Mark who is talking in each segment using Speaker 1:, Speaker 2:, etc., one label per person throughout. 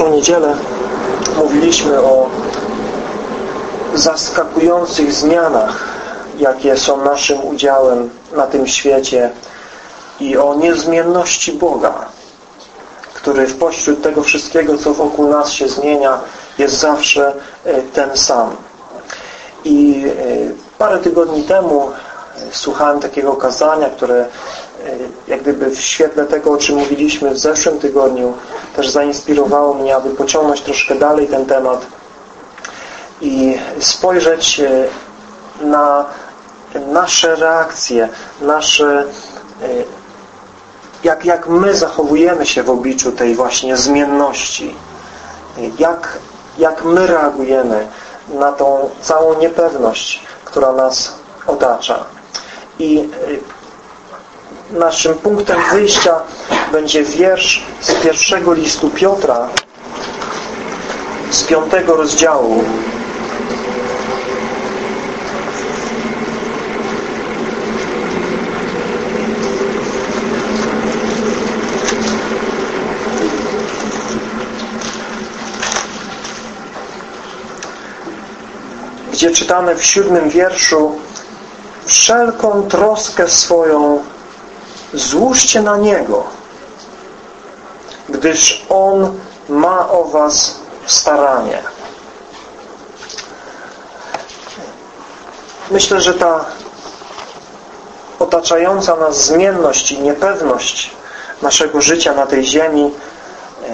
Speaker 1: zeszłą niedzielę mówiliśmy o zaskakujących zmianach, jakie są naszym udziałem na tym świecie i o niezmienności Boga, który w pośród tego wszystkiego, co wokół nas się zmienia, jest zawsze e, ten sam. I e, parę tygodni temu e, słuchałem takiego kazania, które jak gdyby w świetle tego, o czym mówiliśmy w zeszłym tygodniu, też zainspirowało mnie, aby pociągnąć troszkę dalej ten temat i spojrzeć na nasze reakcje, nasze jak, jak my zachowujemy się w obliczu tej właśnie zmienności. Jak, jak my reagujemy na tą całą niepewność, która nas otacza. I naszym punktem wyjścia będzie wiersz z pierwszego listu Piotra z piątego rozdziału. Gdzie czytamy w siódmym wierszu wszelką troskę swoją złóżcie na Niego, gdyż On ma o was staranie. Myślę, że ta otaczająca nas zmienność i niepewność naszego życia na tej ziemi e,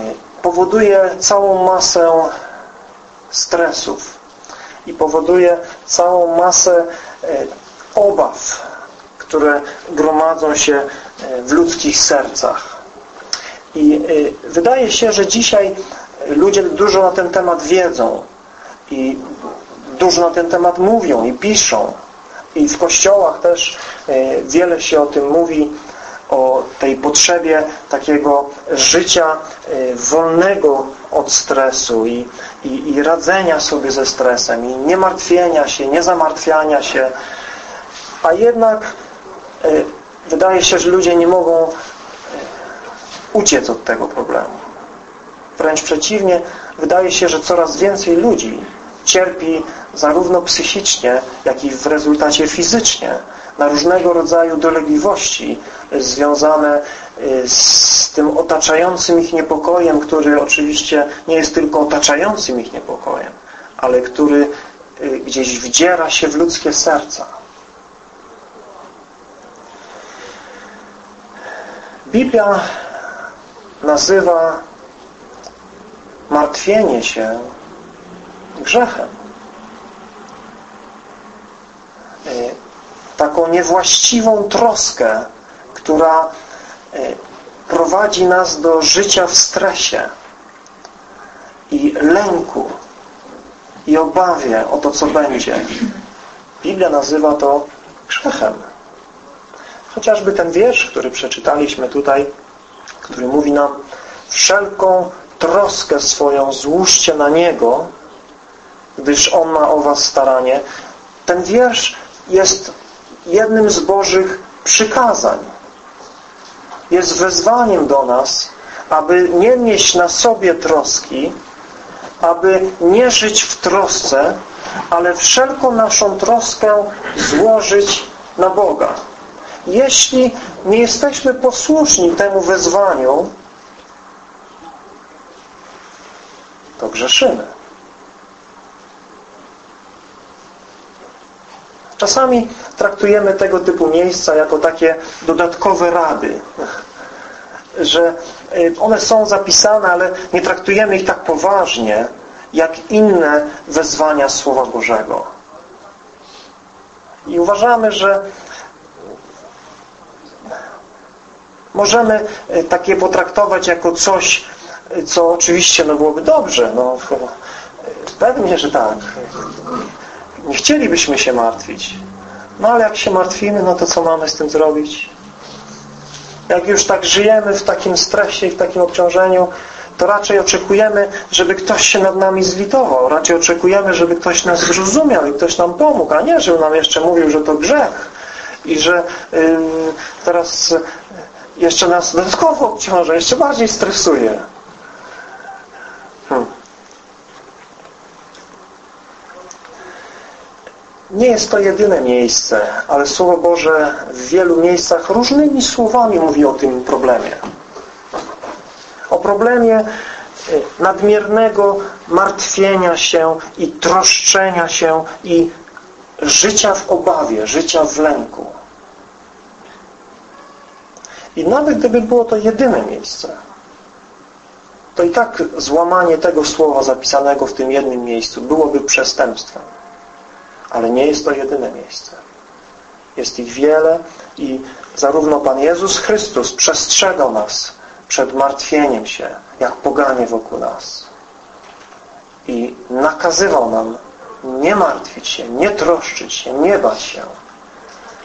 Speaker 1: powoduje całą masę stresów, i powoduje całą masę e, obaw, które gromadzą się e, w ludzkich sercach. I e, wydaje się, że dzisiaj ludzie dużo na ten temat wiedzą i dużo na ten temat mówią i piszą. I w kościołach też wiele się o tym mówi, o tej potrzebie takiego życia wolnego od stresu i, i, i radzenia sobie ze stresem i nie martwienia się, nie zamartwiania się. A jednak wydaje się, że ludzie nie mogą y, uciec od tego problemu. Wręcz przeciwnie, wydaje się, że coraz więcej ludzi cierpi zarówno psychicznie, jak i w rezultacie fizycznie na różnego rodzaju dolegliwości związane y, z tym otaczającym ich niepokojem, który oczywiście nie jest tylko otaczającym ich niepokojem, ale który gdzieś wdziera się w ludzkie serca. Biblia nazywa martwienie się grzechem. Y, taką niewłaściwą troskę, która e, prowadzi nas do życia w stresie i lęku i obawie o to, co będzie. Biblia nazywa to grzechem. Chociażby ten wiersz, który przeczytaliśmy tutaj, który mówi nam wszelką troskę swoją złóżcie na Niego, gdyż On ma o was staranie. Ten wiersz jest jednym z Bożych przykazań. Jest wezwaniem do nas, aby nie nieść na sobie troski, aby nie żyć w trosce, ale wszelką naszą troskę złożyć na Boga. Jeśli nie jesteśmy posłuszni temu wezwaniu, to grzeszymy. Czasami traktujemy tego typu miejsca jako takie dodatkowe rady, że y, one są zapisane, ale nie traktujemy ich tak poważnie, jak inne wezwania Słowa Bożego. I uważamy, że możemy y, takie potraktować jako coś, y, co oczywiście no, byłoby dobrze. No, pewnie, że tak. Nie chcielibyśmy się martwić. No ale jak się martwimy, no to co mamy z tym zrobić? Jak już tak żyjemy w takim stresie i w takim obciążeniu, to raczej oczekujemy, żeby ktoś się nad nami zlitował. Raczej oczekujemy, żeby ktoś nas zrozumiał i ktoś nam pomógł, a nie, żeby nam jeszcze mówił, że to grzech i że yy, teraz jeszcze nas dodatkowo obciąża, jeszcze bardziej stresuje. Hmm. Nie jest to jedyne miejsce, ale Słowo Boże w wielu miejscach różnymi słowami mówi o tym problemie. O problemie e, nadmiernego martwienia się i troszczenia się i życia w obawie, życia w lęku. I nawet gdyby było to jedyne miejsce, to i tak złamanie tego słowa zapisanego w tym jednym miejscu byłoby przestępstwem. Ale nie jest to jedyne miejsce. Jest ich wiele i zarówno Pan Jezus Chrystus przestrzegał nas przed martwieniem się, jak poganie wokół nas. I nakazywał nam nie martwić się, nie troszczyć się, nie bać się.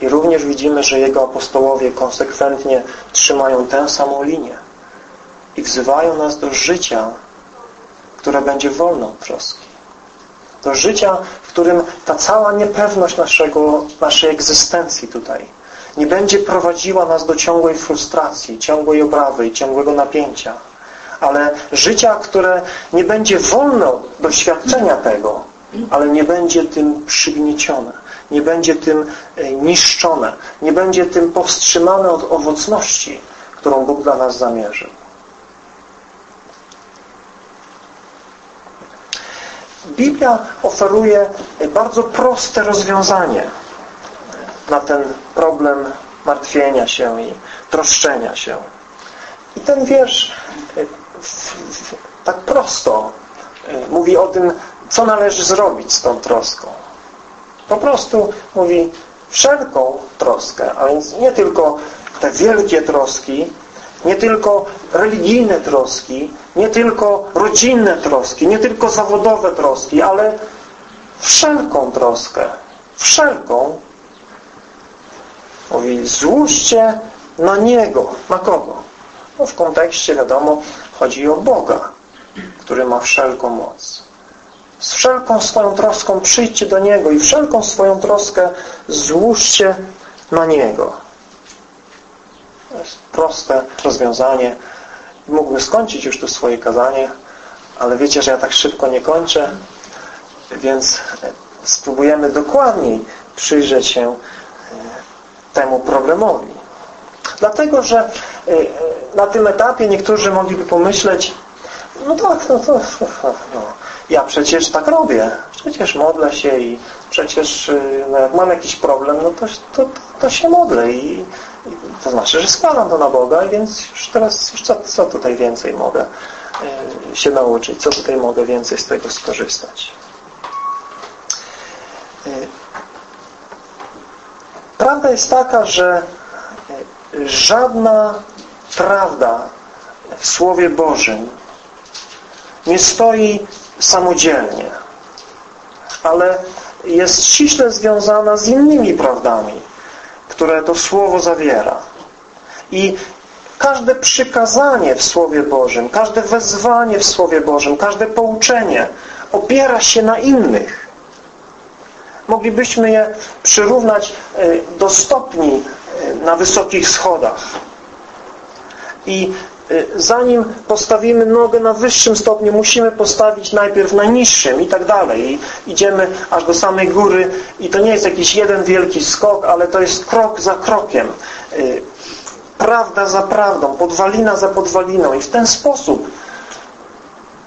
Speaker 1: I również widzimy, że Jego apostołowie konsekwentnie trzymają tę samą linię i wzywają nas do życia, które będzie wolne od troski. Do życia, w którym ta cała niepewność naszego, naszej egzystencji tutaj nie będzie prowadziła nas do ciągłej frustracji, ciągłej obrawy i ciągłego napięcia, ale życia, które nie będzie wolne od doświadczenia tego, ale nie będzie tym przygniecione, nie będzie tym e, niszczone, nie będzie tym powstrzymane od owocności, którą Bóg dla nas zamierzył. Biblia oferuje bardzo proste rozwiązanie na ten problem martwienia się i troszczenia się. I ten wiersz e, tak prosto e, mówi o tym, co należy zrobić z tą troską. Po prostu mówi wszelką troskę, a więc nie tylko te wielkie troski, nie tylko religijne troski, nie tylko rodzinne troski, nie tylko zawodowe troski, ale wszelką troskę, wszelką mówi złóżcie na Niego. Na kogo? No w kontekście wiadomo chodzi o Boga, który ma wszelką moc. Z wszelką swoją troską przyjdźcie do Niego i wszelką swoją troskę złóżcie na Niego. To jest proste rozwiązanie. Mógłbym skończyć już tu swoje kazanie, ale wiecie, że ja tak szybko nie kończę, więc spróbujemy dokładniej przyjrzeć się e, temu problemowi. Dlatego, że e, na tym etapie niektórzy mogliby pomyśleć, no tak, no to no, ja przecież tak robię. Przecież modlę się i przecież y, no jak mam jakiś problem, no to, to, to się modlę i, i to znaczy, że składam to na Boga, więc już teraz już co, co tutaj więcej mogę y, się nauczyć, co tutaj mogę więcej z tego skorzystać. Y, prawda jest taka, że żadna prawda w Słowie Bożym nie stoi samodzielnie, ale jest ściśle związana z innymi prawdami, które to Słowo zawiera. I każde przykazanie w Słowie Bożym, każde wezwanie w Słowie Bożym, każde pouczenie opiera się na innych. Moglibyśmy je przyrównać e, do stopni e, na wysokich schodach. I zanim postawimy nogę na wyższym stopniu, musimy postawić najpierw na niższym i tak dalej. I idziemy aż do samej góry i to nie jest jakiś jeden wielki skok, ale to jest krok za krokiem. Y, prawda za prawdą, podwalina za podwaliną i w ten sposób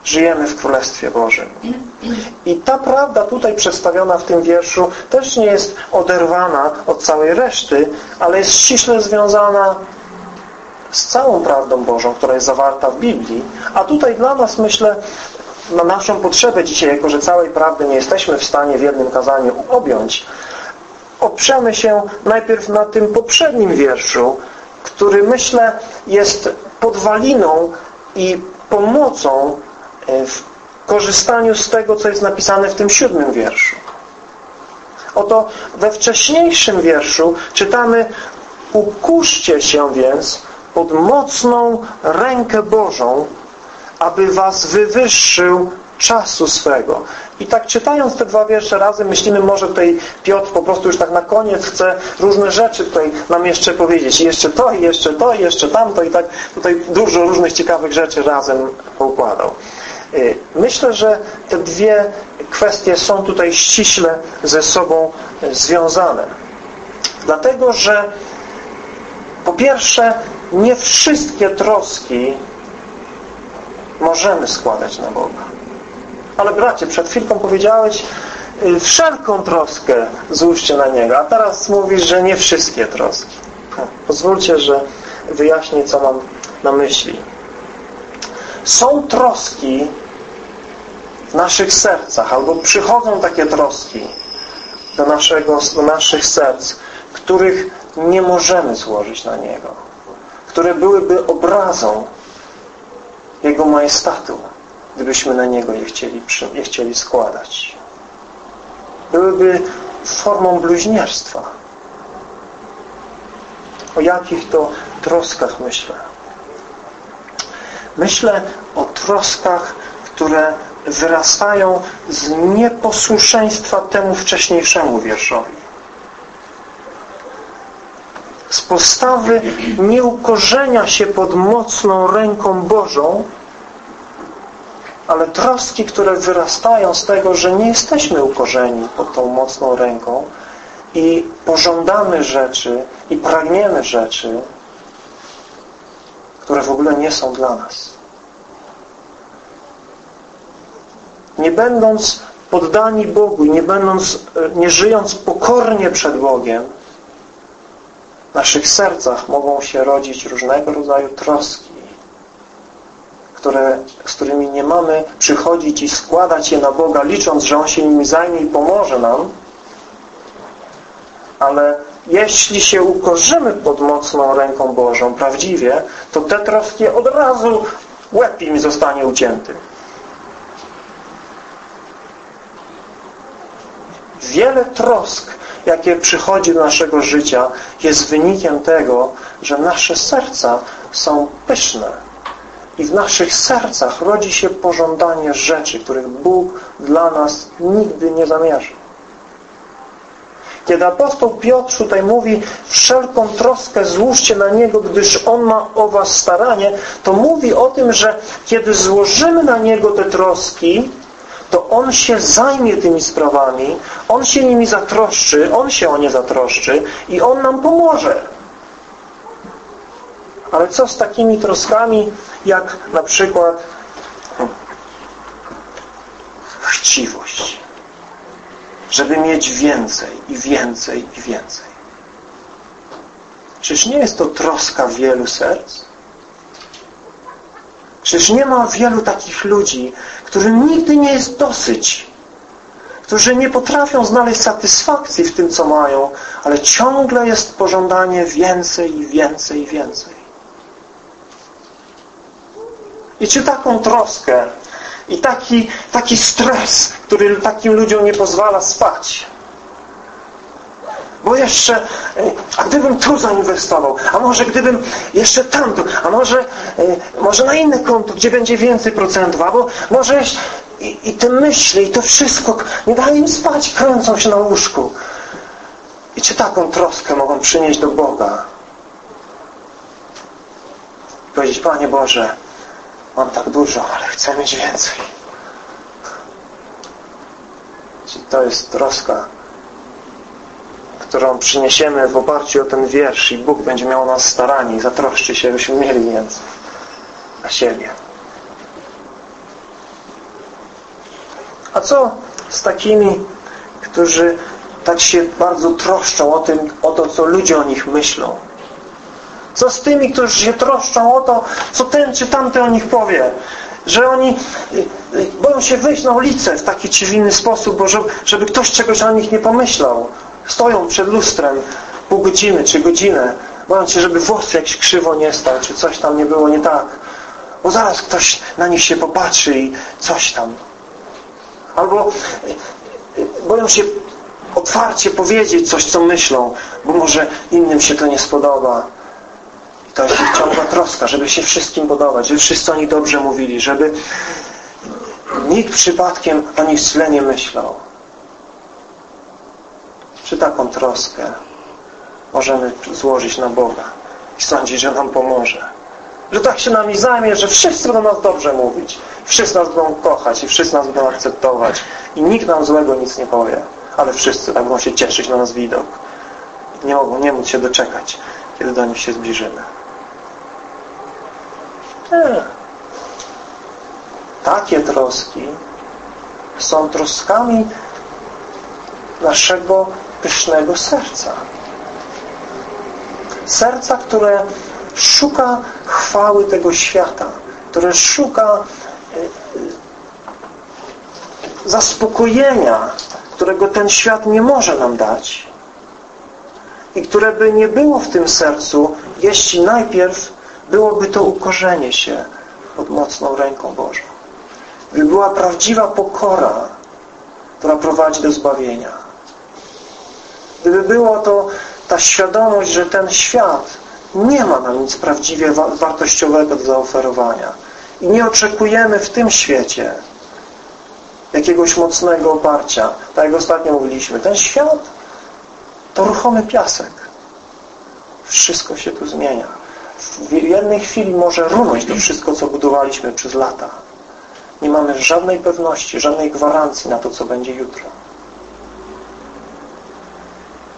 Speaker 1: żyjemy w Królestwie Bożym. I ta prawda tutaj przedstawiona w tym wierszu też nie jest oderwana od całej reszty, ale jest ściśle związana całą prawdą Bożą, która jest zawarta w Biblii. A tutaj dla nas, myślę, na naszą potrzebę dzisiaj, jako że całej prawdy nie jesteśmy w stanie w jednym kazaniu objąć, oprzemy się najpierw na tym poprzednim wierszu, który myślę jest podwaliną i pomocą e, w korzystaniu z tego, co jest napisane w tym siódmym wierszu. Oto we wcześniejszym wierszu czytamy Ukuszcie się więc pod mocną rękę Bożą, aby was wywyższył czasu swego. I tak czytając te dwa wiersze razem, myślimy, może tutaj Piotr po prostu już tak na koniec chce różne rzeczy tutaj nam jeszcze powiedzieć. I jeszcze to, i jeszcze to, i jeszcze tamto i tak tutaj dużo różnych ciekawych rzeczy razem poukładał. Y, myślę, że te dwie kwestie są tutaj ściśle ze sobą związane. Dlatego, że po pierwsze nie wszystkie troski możemy składać na Boga. Ale bracie, przed chwilką powiedziałeś y, wszelką troskę złóżcie na Niego, a teraz mówisz, że nie wszystkie troski. Pozwólcie, że wyjaśnię, co mam na myśli. Są troski w naszych sercach, albo przychodzą takie troski do, naszego, do naszych serc, których nie możemy złożyć na Niego, które byłyby obrazą Jego majestatu, gdybyśmy na Niego je chcieli, je chcieli składać. Byłyby formą bluźnierstwa. O jakich to troskach myślę? Myślę o troskach, które wyrastają z nieposłuszeństwa temu wcześniejszemu wierszowi. Z postawy nieukorzenia się pod mocną ręką Bożą, ale troski, które wyrastają z tego, że nie jesteśmy ukorzeni pod tą mocną ręką i pożądamy rzeczy i pragniemy rzeczy, które w ogóle nie są dla nas. Nie będąc poddani Bogu, nie będąc, e, nie żyjąc pokornie przed Bogiem, w naszych sercach mogą się rodzić różnego rodzaju troski, które, z którymi nie mamy przychodzić i składać je na Boga, licząc, że On się nimi zajmie i pomoże nam, ale jeśli się ukorzymy pod mocną ręką Bożą prawdziwie, to te troski od razu łeb im zostanie ucięty. Wiele trosk, jakie przychodzi do naszego życia, jest wynikiem tego, że nasze serca są pyszne. I w naszych sercach rodzi się pożądanie rzeczy, których Bóg dla nas nigdy nie zamierzył. Kiedy apostoł Piotr tutaj mówi wszelką troskę złóżcie na Niego, gdyż On ma o was staranie, to mówi o tym, że kiedy złożymy na Niego te troski, to On się zajmie tymi sprawami, On się nimi zatroszczy, On się o nie zatroszczy i On nam pomoże. Ale co z takimi troskami, jak na przykład chciwość? Żeby mieć więcej i więcej i więcej. Czyż nie jest to troska wielu serc? Czyż nie ma wielu takich ludzi, którym nigdy nie jest dosyć, którzy nie potrafią znaleźć satysfakcji w tym, co mają, ale ciągle jest pożądanie więcej i więcej i więcej. I czy taką troskę i taki, taki stres, który takim ludziom nie pozwala spać, bo jeszcze, e, a gdybym tu zainwestował, a może gdybym jeszcze tamto, a może, e, może na inne konto, gdzie będzie więcej procentów, albo może i, i te myśli, i to wszystko nie daje im spać, kręcą się na łóżku. I czy taką troskę mogą przynieść do Boga? Powiedzieć, Panie Boże, mam tak dużo, ale chcę mieć więcej. Czy to jest troska którą przyniesiemy w oparciu o ten wiersz i Bóg będzie miał nas staranie i zatroszczy się, byśmy mieli więcej na siebie. A co z takimi, którzy tak się bardzo troszczą o, tym, o to, co ludzie o nich myślą? Co z tymi, którzy się troszczą o to, co ten czy tamten o nich powie? Że oni y, y, boją się wyjść na ulicę w taki czy inny sposób, bo żeby, żeby ktoś czegoś o nich nie pomyślał stoją przed lustrem pół godziny czy godzinę, bojąc się, żeby włos jakiś krzywo nie stał, czy coś tam nie było nie tak. Bo zaraz ktoś na nich się popatrzy i coś tam. Albo e, e, boją się otwarcie powiedzieć coś, co myślą, bo może innym się to nie spodoba. I to jest ich ciągła troska, żeby się wszystkim podobać, żeby wszyscy o nich dobrze mówili, żeby nikt przypadkiem o nich źle nie myślał czy taką troskę możemy złożyć na Boga i sądzić, że nam pomoże. Że tak się nami zajmie, że wszyscy będą nas dobrze mówić. Wszyscy nas będą kochać i wszyscy nas będą akceptować i nikt nam złego nic nie powie, ale wszyscy tak będą się cieszyć na nas widok. Nie mogą nie móc się doczekać, kiedy do nich się zbliżymy. Takie troski są troskami naszego pysznego serca. Serca, które szuka chwały tego świata, które szuka e, zaspokojenia, którego ten świat nie może nam dać i które by nie było w tym sercu, jeśli najpierw byłoby to ukorzenie się pod mocną ręką Bożą. By była prawdziwa pokora, która prowadzi do zbawienia. Gdyby było to ta świadomość, że ten świat nie ma nam nic prawdziwie wartościowego do zaoferowania. I nie oczekujemy w tym świecie jakiegoś mocnego oparcia. Tak jak ostatnio mówiliśmy. Ten świat to ruchomy piasek. Wszystko się tu zmienia. W jednej chwili może runąć to wszystko, co budowaliśmy przez lata. Nie mamy żadnej pewności, żadnej gwarancji na to, co będzie jutro.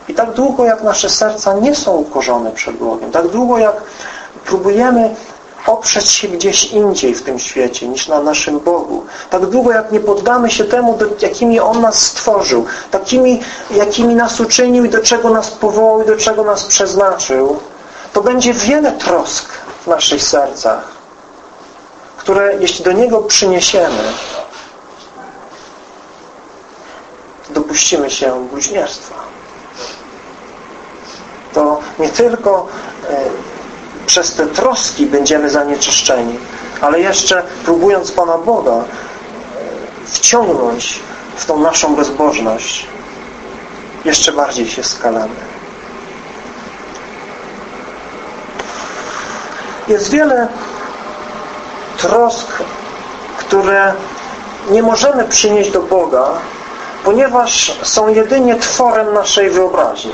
Speaker 1: I tak długo, jak nasze serca nie są ukorzone przed Bogiem, tak długo, jak próbujemy oprzeć się gdzieś indziej w tym świecie niż na naszym Bogu. Tak długo jak nie poddamy się temu, do, jakimi On nas stworzył, takimi, jakimi nas uczynił i do czego nas powołał i do czego nas przeznaczył, to będzie wiele trosk w naszych sercach, które jeśli do Niego przyniesiemy, dopuścimy się bluźnierstwa. Nie tylko e, przez te troski będziemy zanieczyszczeni, ale jeszcze próbując Pana Boga e, wciągnąć w tą naszą bezbożność, jeszcze bardziej się skalamy. Jest wiele trosk, które nie możemy przynieść do Boga, ponieważ są jedynie tworem naszej wyobraźni.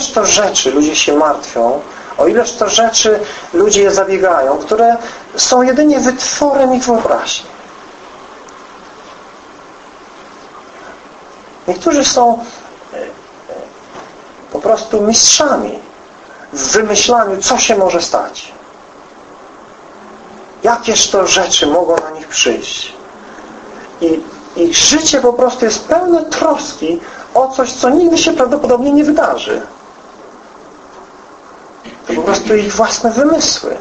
Speaker 1: Ileż to rzeczy ludzie się martwią, o ileż to rzeczy ludzie je zabiegają, które są jedynie wytworem ich wyobraźni. Niektórzy są e, e, po prostu mistrzami w wymyślaniu, co się może stać. Jakież to rzeczy mogą na nich przyjść. I ich życie po prostu jest pełne troski o coś, co nigdy się prawdopodobnie nie wydarzy. To po prostu ich własne wymysły,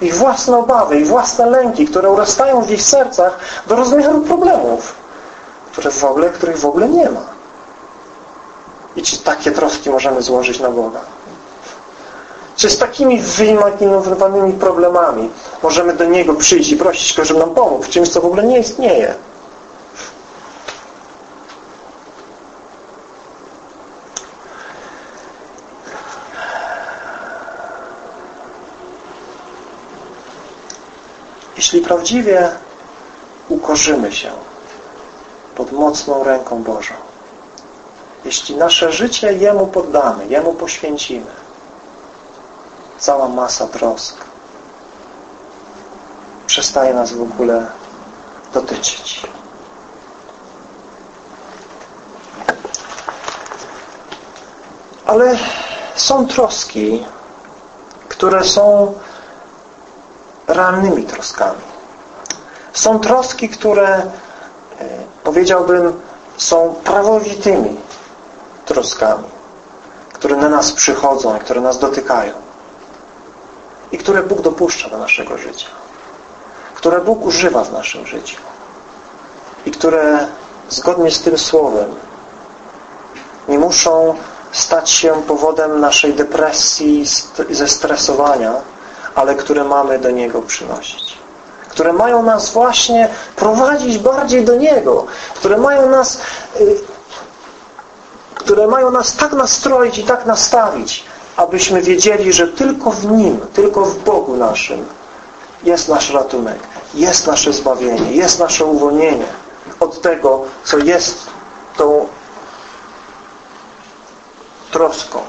Speaker 1: ich własne obawy, ich własne lęki, które urastają w ich sercach do rozmiaru problemów, które w ogóle, których w ogóle nie ma. I czy takie troski możemy złożyć na Boga? Czy z takimi wyimaginowanymi problemami możemy do Niego przyjść i prosić Go, żeby nam pomógł w czymś, co w ogóle nie istnieje? Jeśli prawdziwie ukorzymy się pod mocną ręką Bożą, jeśli nasze życie Jemu poddamy, Jemu poświęcimy, cała masa trosk przestaje nas w ogóle dotyczyć. Ale są troski, które są realnymi troskami. Są troski, które e, powiedziałbym są prawowitymi troskami, które na nas przychodzą, które nas dotykają i które Bóg dopuszcza do naszego życia, które Bóg używa w naszym życiu i które zgodnie z tym słowem nie muszą stać się powodem naszej depresji i zestresowania, ale które mamy do Niego przynosić. Które mają nas właśnie prowadzić bardziej do Niego. Które mają nas y, które mają nas tak nastroić i tak nastawić, abyśmy wiedzieli, że tylko w Nim, tylko w Bogu naszym jest nasz ratunek, jest nasze zbawienie, jest nasze uwolnienie od tego, co jest tą troską